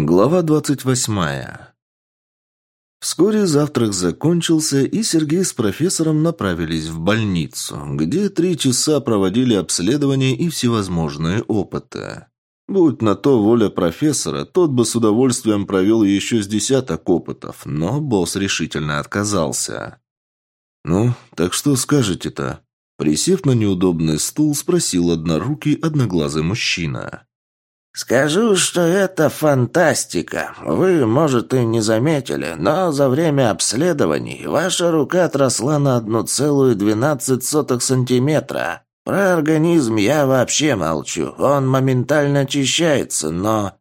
Глава двадцать восьмая. Вскоре завтрак закончился, и Сергей с профессором направились в больницу, где три часа проводили обследования и всевозможные опыты. Будь на то воля профессора, тот бы с удовольствием провел еще с десяток опытов, но босс решительно отказался. «Ну, так что скажете-то?» Присев на неудобный стул, спросил однорукий одноглазый мужчина. «Скажу, что это фантастика. Вы, может, и не заметили, но за время обследований ваша рука отросла на 1,12 сантиметра. Про организм я вообще молчу. Он моментально очищается, но...»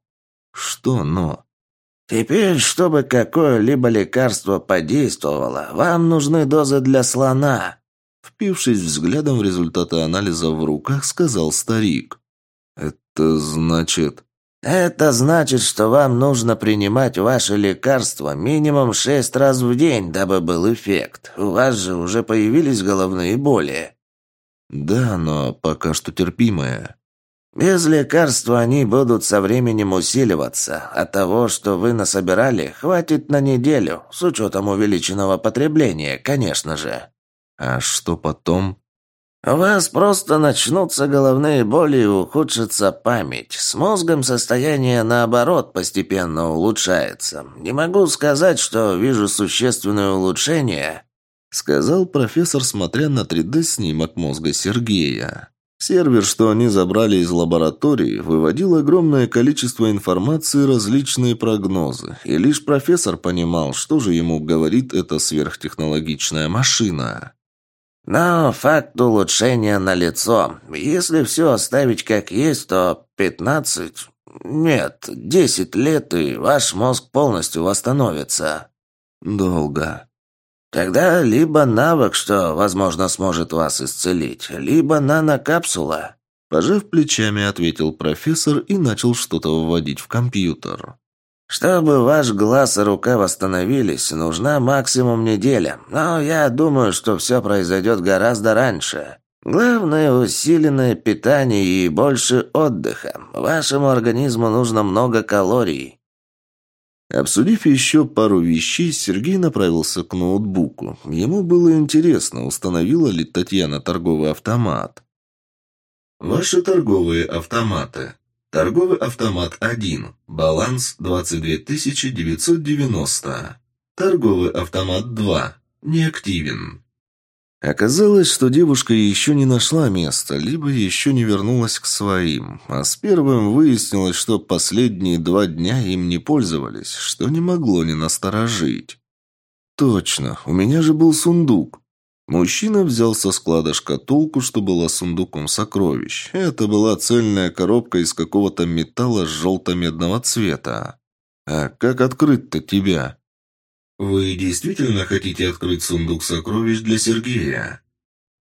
«Что «но»?» «Теперь, чтобы какое-либо лекарство подействовало, вам нужны дозы для слона». Впившись взглядом в результаты анализа в руках, сказал старик. «Это значит...» «Это значит, что вам нужно принимать ваши лекарства минимум шесть раз в день, дабы был эффект. У вас же уже появились головные боли». «Да, но пока что терпимые». «Без лекарства они будут со временем усиливаться. А того, что вы насобирали, хватит на неделю, с учетом увеличенного потребления, конечно же». «А что потом?» У вас просто начнутся головные боли и ухудшится память. С мозгом состояние, наоборот, постепенно улучшается. Не могу сказать, что вижу существенное улучшение», — сказал профессор, смотря на 3D-снимок мозга Сергея. Сервер, что они забрали из лаборатории, выводил огромное количество информации и различные прогнозы, и лишь профессор понимал, что же ему говорит эта сверхтехнологичная машина. Но факт улучшения налицо. Если все оставить как есть, то пятнадцать... Нет, десять лет, и ваш мозг полностью восстановится. Долго. Тогда либо навык, что, возможно, сможет вас исцелить, либо нанокапсула. Пожав плечами, ответил профессор и начал что-то вводить в компьютер. Чтобы ваш глаз и рука восстановились, нужна максимум неделя. Но я думаю, что все произойдет гораздо раньше. Главное – усиленное питание и больше отдыха. Вашему организму нужно много калорий. Обсудив еще пару вещей, Сергей направился к ноутбуку. Ему было интересно, установила ли Татьяна торговый автомат. Ваши торговые автоматы. Торговый автомат 1. Баланс 22 990. Торговый автомат 2. Неактивен. Оказалось, что девушка еще не нашла места, либо еще не вернулась к своим, а с первым выяснилось, что последние два дня им не пользовались, что не могло не насторожить. «Точно, у меня же был сундук. Мужчина взял со склада шкатулку, что была сундуком сокровищ. Это была цельная коробка из какого-то металла желто-медного цвета. «А как открыть-то тебя?» «Вы действительно хотите открыть сундук сокровищ для Сергея?»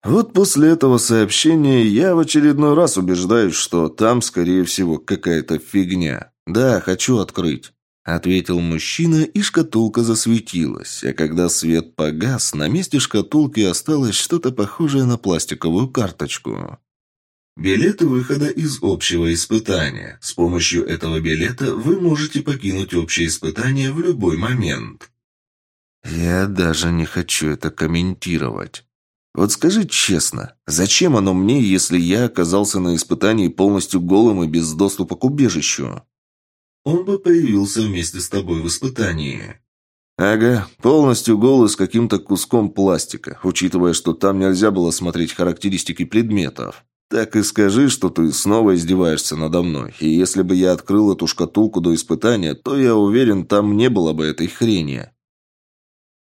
Вот после этого сообщения я в очередной раз убеждаюсь, что там, скорее всего, какая-то фигня. Да, хочу открыть. Ответил мужчина, и шкатулка засветилась, а когда свет погас, на месте шкатулки осталось что-то похожее на пластиковую карточку. Билет выхода из общего испытания. С помощью этого билета вы можете покинуть общее испытание в любой момент. Я даже не хочу это комментировать. Вот скажи честно, зачем оно мне, если я оказался на испытании полностью голым и без доступа к убежищу? Он бы появился вместе с тобой в испытании. Ага, полностью голый с каким-то куском пластика, учитывая, что там нельзя было смотреть характеристики предметов. Так и скажи, что ты снова издеваешься надо мной, и если бы я открыл эту шкатулку до испытания, то я уверен, там не было бы этой хрени.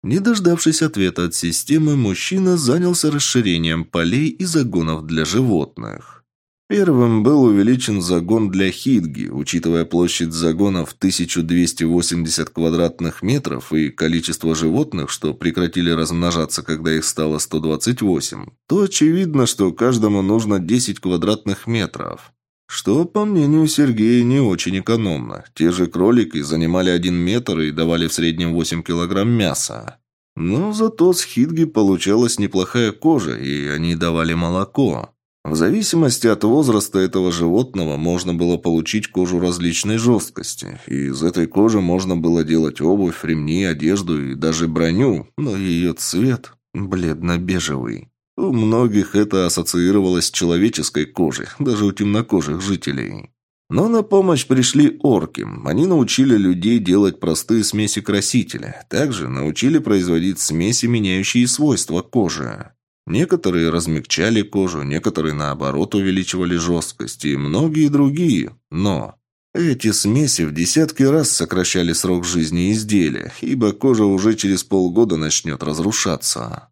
Не дождавшись ответа от системы, мужчина занялся расширением полей и загонов для животных. Первым был увеличен загон для Хидги, учитывая площадь загона в 1280 квадратных метров и количество животных, что прекратили размножаться, когда их стало 128, то очевидно, что каждому нужно 10 квадратных метров. Что, по мнению Сергея, не очень экономно. Те же кролики занимали 1 метр и давали в среднем 8 килограмм мяса. Но зато с Хидги получалась неплохая кожа, и они давали молоко. В зависимости от возраста этого животного можно было получить кожу различной жесткости. И из этой кожи можно было делать обувь, ремни, одежду и даже броню, но ее цвет бледно-бежевый. У многих это ассоциировалось с человеческой кожей, даже у темнокожих жителей. Но на помощь пришли орки. Они научили людей делать простые смеси красителя. Также научили производить смеси, меняющие свойства кожи. Некоторые размягчали кожу, некоторые, наоборот, увеличивали жесткость, и многие другие. Но эти смеси в десятки раз сокращали срок жизни изделия, ибо кожа уже через полгода начнет разрушаться.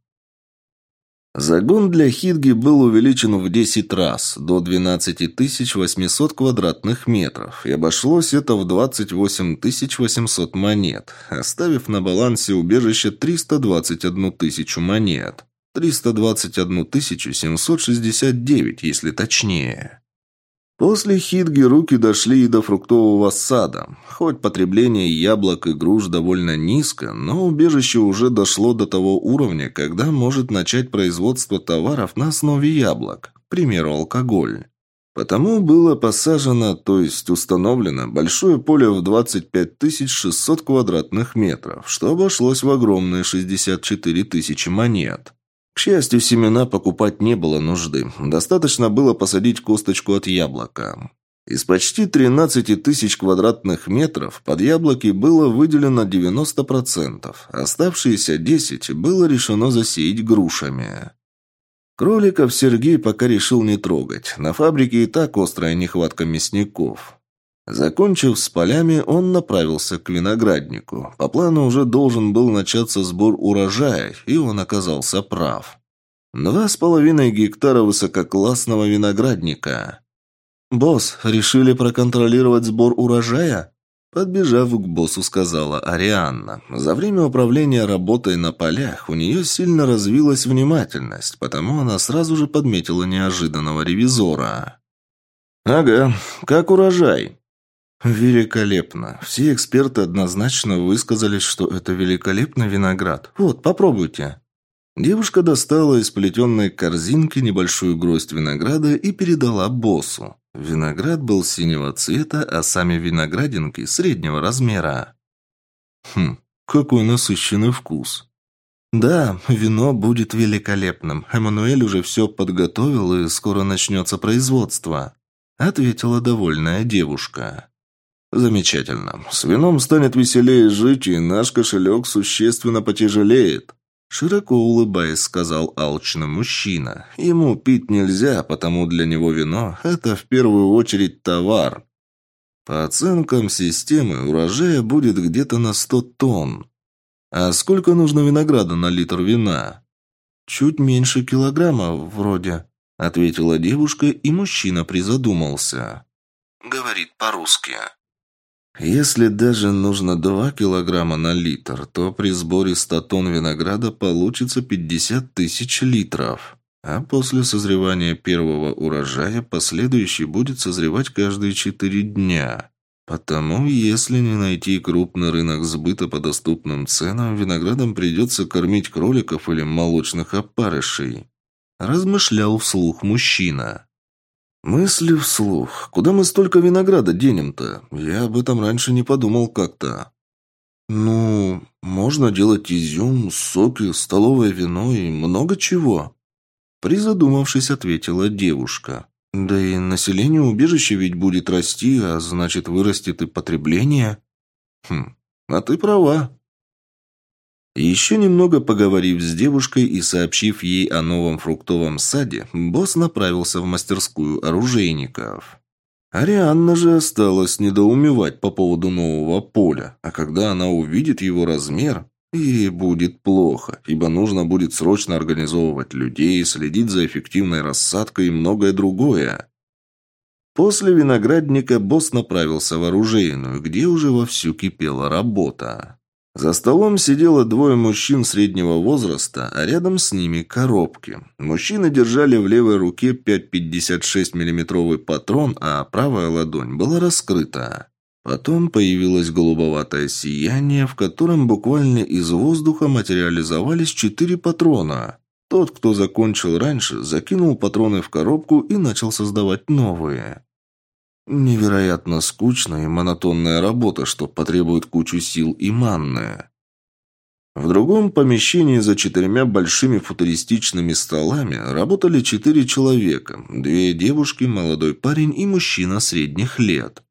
Загон для Хидги был увеличен в 10 раз, до 12 800 квадратных метров, и обошлось это в 28 800 монет, оставив на балансе убежище 321 тысячу монет. 321 769, если точнее. После Хидги руки дошли и до фруктового сада. Хоть потребление яблок и груш довольно низко, но убежище уже дошло до того уровня, когда может начать производство товаров на основе яблок, к примеру, алкоголь. Потому было посажено, то есть установлено, большое поле в 25 600 квадратных метров, что обошлось в огромные 64 тысячи монет. К счастью, семена покупать не было нужды. Достаточно было посадить косточку от яблока. Из почти 13 тысяч квадратных метров под яблоки было выделено 90%. Оставшиеся 10 было решено засеять грушами. Кроликов Сергей пока решил не трогать. На фабрике и так острая нехватка мясников. Закончив с полями, он направился к винограднику. По плану уже должен был начаться сбор урожая, и он оказался прав. Два с половиной гектара высококлассного виноградника. «Босс, решили проконтролировать сбор урожая?» Подбежав к боссу, сказала Арианна. За время управления работой на полях у нее сильно развилась внимательность, потому она сразу же подметила неожиданного ревизора. «Ага, как урожай?» «Великолепно. Все эксперты однозначно высказались, что это великолепный виноград. Вот, попробуйте». Девушка достала из плетенной корзинки небольшую гроздь винограда и передала боссу. Виноград был синего цвета, а сами виноградинки среднего размера. Хм, какой насыщенный вкус. Да, вино будет великолепным. Эммануэль уже все подготовил, и скоро начнется производство. Ответила довольная девушка. «Замечательно. С вином станет веселее жить, и наш кошелек существенно потяжелеет», Широко улыбаясь, сказал алчный мужчина. Ему пить нельзя, потому для него вино – это в первую очередь товар. По оценкам системы, урожая будет где-то на сто тонн. А сколько нужно винограда на литр вина? Чуть меньше килограмма, вроде, ответила девушка, и мужчина призадумался. Говорит по-русски. Если даже нужно 2 килограмма на литр, то при сборе 100 тонн винограда получится 50 тысяч литров. А после созревания первого урожая последующий будет созревать каждые 4 дня. Потому, если не найти крупный рынок сбыта по доступным ценам, виноградом придется кормить кроликов или молочных опарышей. Размышлял вслух мужчина. Мысли вслух. Куда мы столько винограда денем-то? Я об этом раньше не подумал как-то. Ну, можно делать изюм, соки, столовое вино и много чего. Призадумавшись, ответила девушка. Да и население убежища ведь будет расти, а значит вырастет и потребление. Хм, а ты права. Еще немного поговорив с девушкой и сообщив ей о новом фруктовом саде, босс направился в мастерскую оружейников. Арианна же осталась недоумевать по поводу нового поля, а когда она увидит его размер, ей будет плохо, ибо нужно будет срочно организовывать людей, следить за эффективной рассадкой и многое другое. После виноградника босс направился в оружейную, где уже вовсю кипела работа. За столом сидело двое мужчин среднего возраста, а рядом с ними коробки. Мужчины держали в левой руке 5,56 миллиметровый патрон, а правая ладонь была раскрыта. Потом появилось голубоватое сияние, в котором буквально из воздуха материализовались четыре патрона. Тот, кто закончил раньше, закинул патроны в коробку и начал создавать новые. Невероятно скучная и монотонная работа, что потребует кучу сил и манны. В другом помещении за четырьмя большими футуристичными столами работали четыре человека. Две девушки, молодой парень и мужчина средних лет.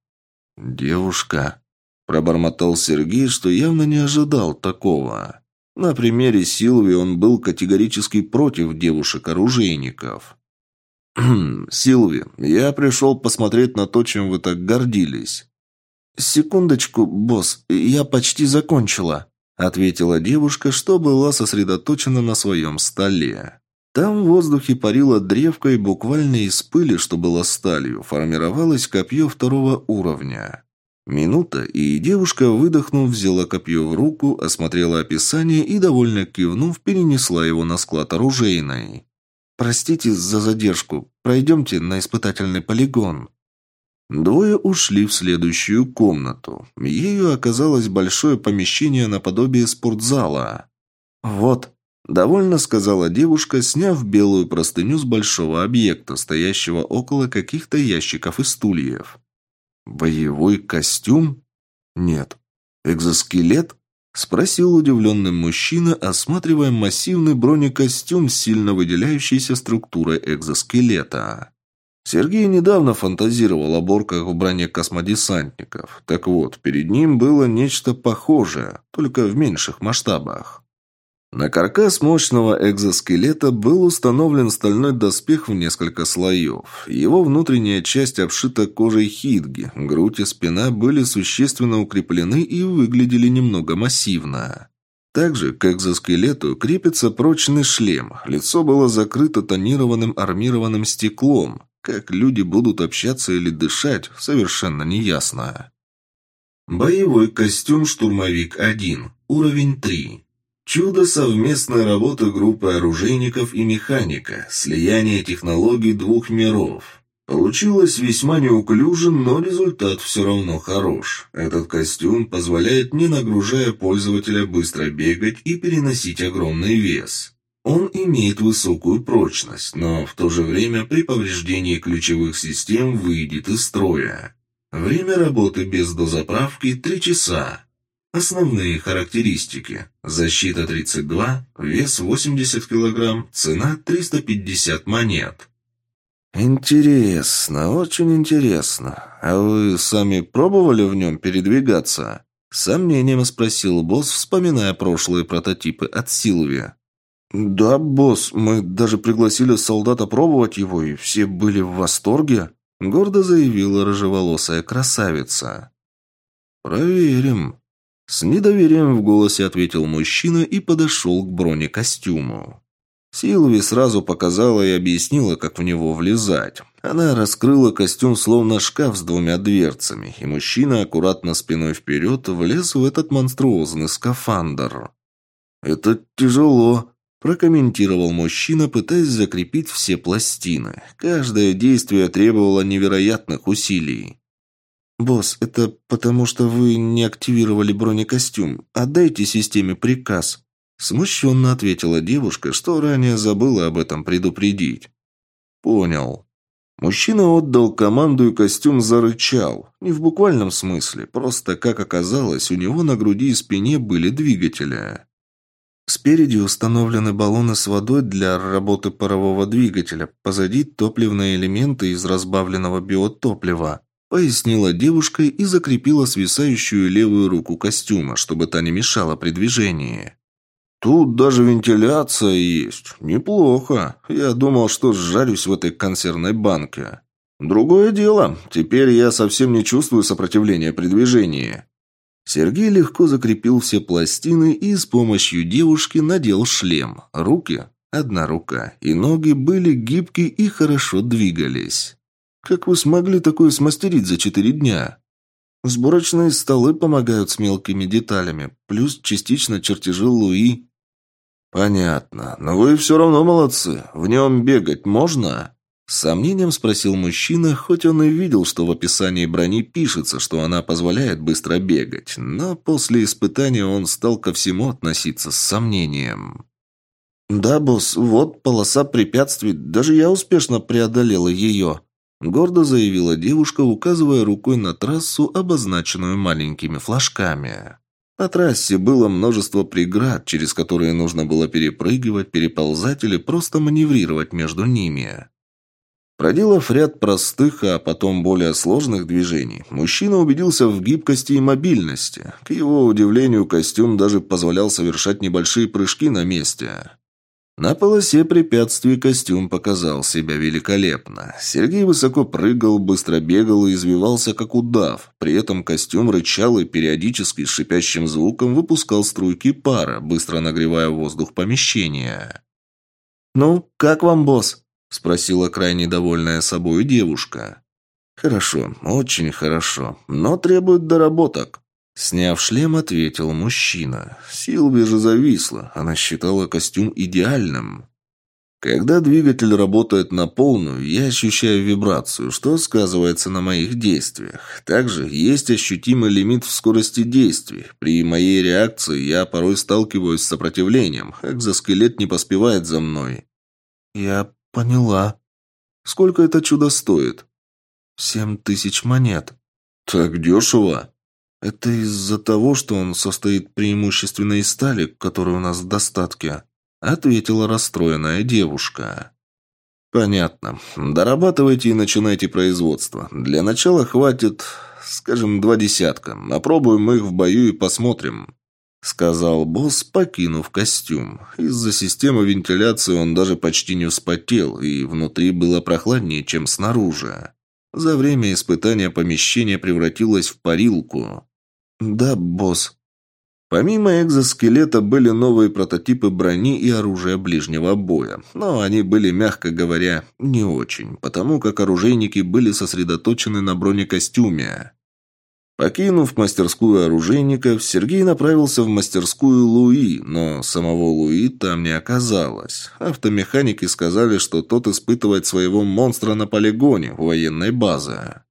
«Девушка», – пробормотал Сергей, что явно не ожидал такого. На примере Силви он был категорически против девушек-оружейников. «Силви, я пришел посмотреть на то, чем вы так гордились». «Секундочку, босс, я почти закончила», – ответила девушка, что была сосредоточена на своем столе. Там в воздухе парила древко, и буквально из пыли, что было сталью, формировалось копье второго уровня. Минута, и девушка, выдохнув, взяла копье в руку, осмотрела описание и, довольно кивнув, перенесла его на склад оружейной. «Простите за задержку. Пройдемте на испытательный полигон». Двое ушли в следующую комнату. Ею оказалось большое помещение наподобие спортзала. «Вот», – довольно сказала девушка, сняв белую простыню с большого объекта, стоящего около каких-то ящиков и стульев. «Боевой костюм? Нет. Экзоскелет?» – спросил удивленный мужчина, осматривая массивный бронекостюм сильно выделяющейся структурой экзоскелета. Сергей недавно фантазировал о борках в броне космодесантников. Так вот, перед ним было нечто похожее, только в меньших масштабах. На каркас мощного экзоскелета был установлен стальной доспех в несколько слоев. Его внутренняя часть обшита кожей хитги, грудь и спина были существенно укреплены и выглядели немного массивно. Также к экзоскелету крепится прочный шлем. Лицо было закрыто тонированным армированным стеклом. Как люди будут общаться или дышать, совершенно неясно. Боевой костюм «Штурмовик-1», уровень 3. Чудо совместной работы группы оружейников и механика, слияние технологий двух миров. Получилось весьма неуклюже, но результат все равно хорош. Этот костюм позволяет, не нагружая пользователя, быстро бегать и переносить огромный вес. Он имеет высокую прочность, но в то же время при повреждении ключевых систем выйдет из строя. Время работы без дозаправки – 3 часа. Основные характеристики. Защита 32, вес 80 кг, цена 350 монет. «Интересно, очень интересно. А вы сами пробовали в нем передвигаться?» С сомнением спросил босс, вспоминая прошлые прототипы от Силви. «Да, босс, мы даже пригласили солдата пробовать его, и все были в восторге», гордо заявила рыжеволосая красавица. «Проверим», с недоверием в голосе ответил мужчина и подошел к бронекостюму. Силви сразу показала и объяснила, как в него влезать. Она раскрыла костюм словно шкаф с двумя дверцами, и мужчина аккуратно спиной вперед влез в этот монструозный скафандр. «Это тяжело», – прокомментировал мужчина, пытаясь закрепить все пластины. Каждое действие требовало невероятных усилий. «Босс, это потому, что вы не активировали бронекостюм. Отдайте системе приказ». Смущенно ответила девушка, что ранее забыла об этом предупредить. «Понял». Мужчина отдал команду и костюм зарычал. Не в буквальном смысле, просто, как оказалось, у него на груди и спине были двигатели. Спереди установлены баллоны с водой для работы парового двигателя, позади топливные элементы из разбавленного биотоплива пояснила девушка и закрепила свисающую левую руку костюма, чтобы та не мешала при движении. «Тут даже вентиляция есть. Неплохо. Я думал, что сжарюсь в этой консервной банке. Другое дело. Теперь я совсем не чувствую сопротивления при движении». Сергей легко закрепил все пластины и с помощью девушки надел шлем. Руки, одна рука, и ноги были гибкие и хорошо двигались. Как вы смогли такое смастерить за четыре дня? Сборочные столы помогают с мелкими деталями, плюс частично чертежи Луи. Понятно. Но вы все равно молодцы. В нем бегать можно? С сомнением спросил мужчина, хоть он и видел, что в описании брони пишется, что она позволяет быстро бегать, но после испытания он стал ко всему относиться с сомнением. «Да, босс, вот полоса препятствий, даже я успешно преодолела ее», гордо заявила девушка, указывая рукой на трассу, обозначенную маленькими флажками. На трассе было множество преград, через которые нужно было перепрыгивать, переползать или просто маневрировать между ними. Проделав ряд простых, а потом более сложных движений, мужчина убедился в гибкости и мобильности. К его удивлению, костюм даже позволял совершать небольшие прыжки на месте. На полосе препятствий костюм показал себя великолепно. Сергей высоко прыгал, быстро бегал и извивался, как удав. При этом костюм рычал и периодически с шипящим звуком выпускал струйки пара, быстро нагревая воздух помещения. «Ну, как вам, босс?» Спросила крайне довольная собой девушка. «Хорошо, очень хорошо, но требует доработок». Сняв шлем, ответил мужчина. Силви же зависла, она считала костюм идеальным. Когда двигатель работает на полную, я ощущаю вибрацию, что сказывается на моих действиях. Также есть ощутимый лимит в скорости действий. При моей реакции я порой сталкиваюсь с сопротивлением. Экзоскелет не поспевает за мной. «Я «Поняла. Сколько это чудо стоит?» «Семь тысяч монет». «Так дешево?» «Это из-за того, что он состоит преимущественно из стали, которой у нас в достатке», ответила расстроенная девушка. «Понятно. Дорабатывайте и начинайте производство. Для начала хватит, скажем, два десятка. Опробуем их в бою и посмотрим». — сказал босс, покинув костюм. Из-за системы вентиляции он даже почти не вспотел, и внутри было прохладнее, чем снаружи. За время испытания помещение превратилось в парилку. «Да, босс». Помимо экзоскелета были новые прототипы брони и оружия ближнего боя, но они были, мягко говоря, не очень, потому как оружейники были сосредоточены на бронекостюме. Покинув мастерскую оружейников, Сергей направился в мастерскую Луи, но самого Луи там не оказалось. Автомеханики сказали, что тот испытывает своего монстра на полигоне у военной базы.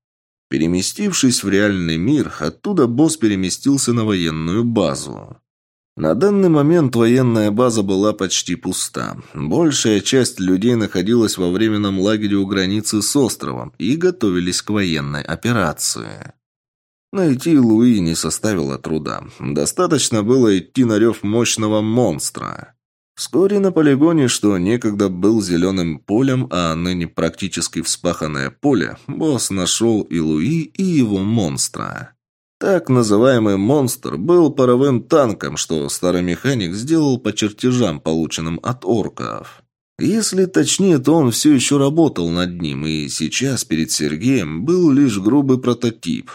Переместившись в реальный мир, оттуда босс переместился на военную базу. На данный момент военная база была почти пуста. Большая часть людей находилась во временном лагере у границы с островом и готовились к военной операции. Найти Луи не составило труда. Достаточно было идти на рев мощного монстра. Вскоре на полигоне, что некогда был зеленым полем, а ныне практически вспаханное поле, босс нашел и Луи, и его монстра. Так называемый монстр был паровым танком, что старый механик сделал по чертежам, полученным от орков. Если точнее, то он все еще работал над ним, и сейчас перед Сергеем был лишь грубый прототип.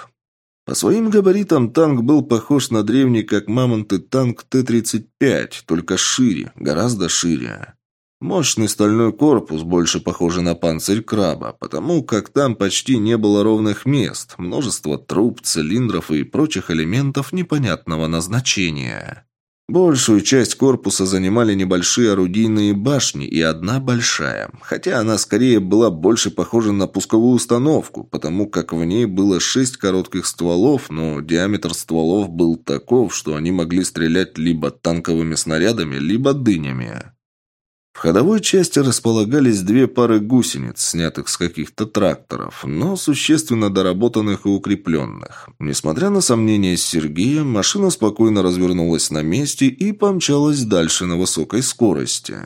По своим габаритам танк был похож на древний, как мамонты, танк Т-35, только шире, гораздо шире. Мощный стальной корпус, больше похожий на панцирь краба, потому как там почти не было ровных мест, множество труб, цилиндров и прочих элементов непонятного назначения. Большую часть корпуса занимали небольшие орудийные башни и одна большая, хотя она скорее была больше похожа на пусковую установку, потому как в ней было шесть коротких стволов, но диаметр стволов был таков, что они могли стрелять либо танковыми снарядами, либо дынями. В ходовой части располагались две пары гусениц, снятых с каких-то тракторов, но существенно доработанных и укрепленных. Несмотря на сомнения Сергея, машина спокойно развернулась на месте и помчалась дальше на высокой скорости.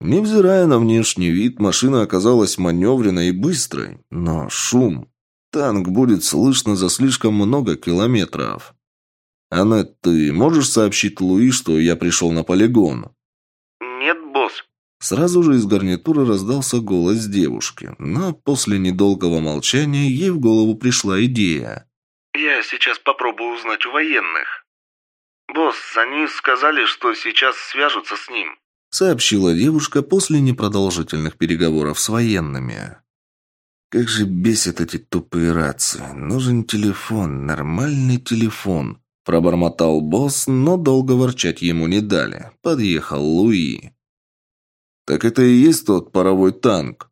Невзирая на внешний вид, машина оказалась маневренной и быстрой, но шум. Танк будет слышно за слишком много километров. «Аннет, ты можешь сообщить Луи, что я пришел на полигон?» Сразу же из гарнитуры раздался голос девушки, но после недолгого молчания ей в голову пришла идея. «Я сейчас попробую узнать у военных». «Босс, они сказали, что сейчас свяжутся с ним», сообщила девушка после непродолжительных переговоров с военными. «Как же бесит эти тупые рации. Нужен телефон, нормальный телефон», пробормотал босс, но долго ворчать ему не дали. Подъехал Луи. «Так это и есть тот паровой танк?»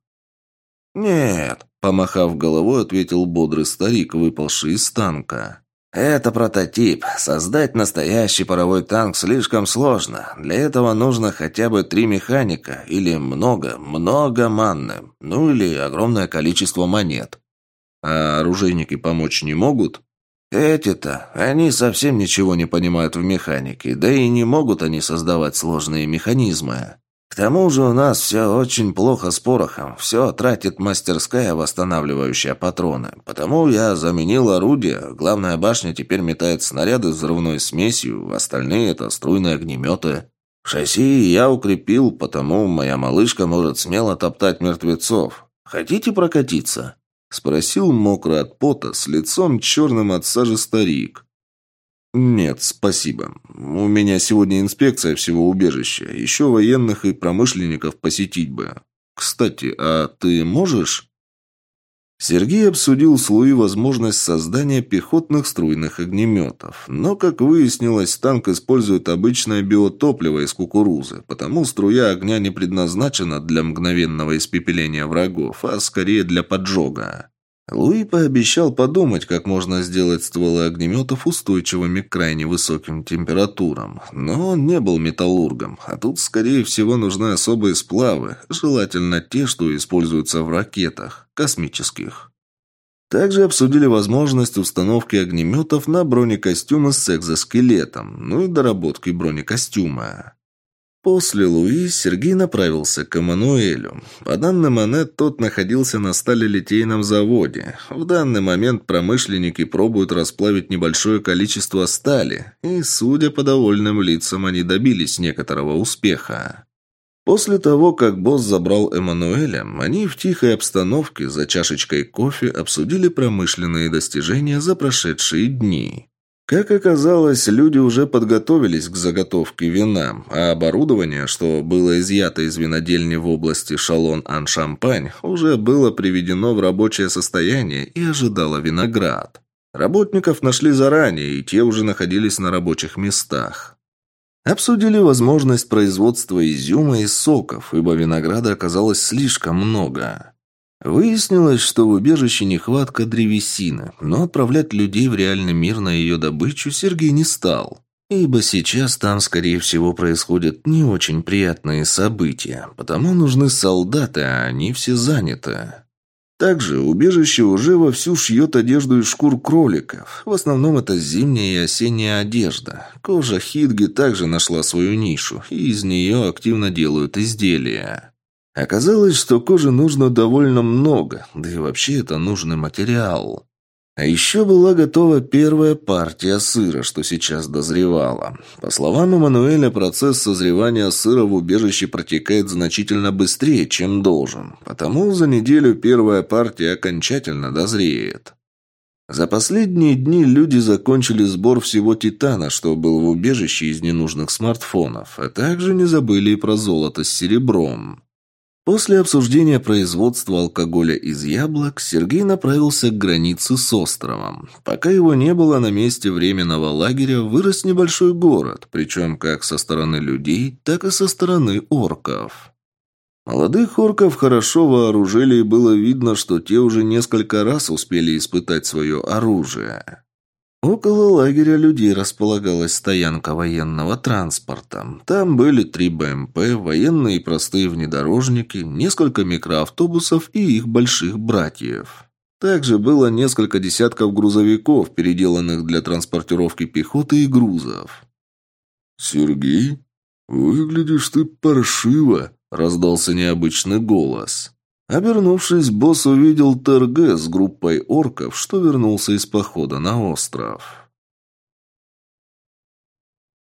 «Нет», – помахав головой, ответил бодрый старик, выпалший из танка. Это прототип. Создать настоящий паровой танк слишком сложно. Для этого нужно хотя бы три механика или много, много манны. Ну или огромное количество монет. А оружейники помочь не могут? Эти-то, они совсем ничего не понимают в механике, да и не могут они создавать сложные механизмы. К тому же у нас все очень плохо с порохом. Все тратит мастерская, восстанавливающая патроны. Потому я заменил орудие. Главная башня теперь метает снаряды взрывной смесью, остальные это струйные огнеметы. Шасси я укрепил, потому моя малышка может смело топтать мертвецов. Хотите прокатиться? Спросил мокрый от пота, с лицом черным от сажи старик. «Нет, спасибо. У меня сегодня инспекция всего убежища. Еще военных и промышленников посетить бы. Кстати, а ты можешь?» Сергей обсудил с Луи возможность создания пехотных струйных огнеметов. Но, как выяснилось, танк использует обычное биотопливо из кукурузы, потому струя огня не предназначена для мгновенного испепеления врагов, а скорее для поджога. Луи пообещал подумать, как можно сделать стволы огнеметов устойчивыми к крайне высоким температурам. Но он не был металлургом, а тут, скорее всего, нужны особые сплавы, желательно те, что используются в ракетах, космических. Также обсудили возможность установки огнеметов на бронекостюмы с экзоскелетом, ну и доработки бронекостюма. После Луи Сергей направился к Эммануэлю. По данным Анет, тот находился на сталелитейном заводе. В данный момент промышленники пробуют расплавить небольшое количество стали, и, судя по довольным лицам, они добились некоторого успеха. После того, как босс забрал Эммануэля, они в тихой обстановке за чашечкой кофе обсудили промышленные достижения за прошедшие дни. Как оказалось, люди уже подготовились к заготовке вина, а оборудование, что было изъято из винодельни в области Шалон-Ан-Шампань, уже было приведено в рабочее состояние и ожидало виноград. Работников нашли заранее, и те уже находились на рабочих местах. Обсудили возможность производства изюма и соков, ибо винограда оказалось слишком много. Выяснилось, что в убежище нехватка древесины, но отправлять людей в реальный мир на ее добычу Сергей не стал. Ибо сейчас там, скорее всего, происходят не очень приятные события, потому нужны солдаты, а они все заняты. Также убежище уже вовсю шьет одежду из шкур кроликов. В основном это зимняя и осенняя одежда. Кожа хитги также нашла свою нишу, и из нее активно делают изделия. Оказалось, что кожи нужно довольно много, да и вообще это нужный материал. А еще была готова первая партия сыра, что сейчас дозревала. По словам Эммануэля, процесс созревания сыра в убежище протекает значительно быстрее, чем должен. Потому за неделю первая партия окончательно дозреет. За последние дни люди закончили сбор всего титана, что был в убежище из ненужных смартфонов, а также не забыли и про золото с серебром. После обсуждения производства алкоголя из яблок Сергей направился к границе с островом. Пока его не было на месте временного лагеря, вырос небольшой город, причем как со стороны людей, так и со стороны орков. Молодых орков хорошо вооружили, и было видно, что те уже несколько раз успели испытать свое оружие. Около лагеря людей располагалась стоянка военного транспорта. Там были три БМП, военные и простые внедорожники, несколько микроавтобусов и их больших братьев. Также было несколько десятков грузовиков, переделанных для транспортировки пехоты и грузов. «Сергей, выглядишь ты паршиво», — раздался необычный голос. Обернувшись, босс увидел ТРГ с группой орков, что вернулся из похода на остров.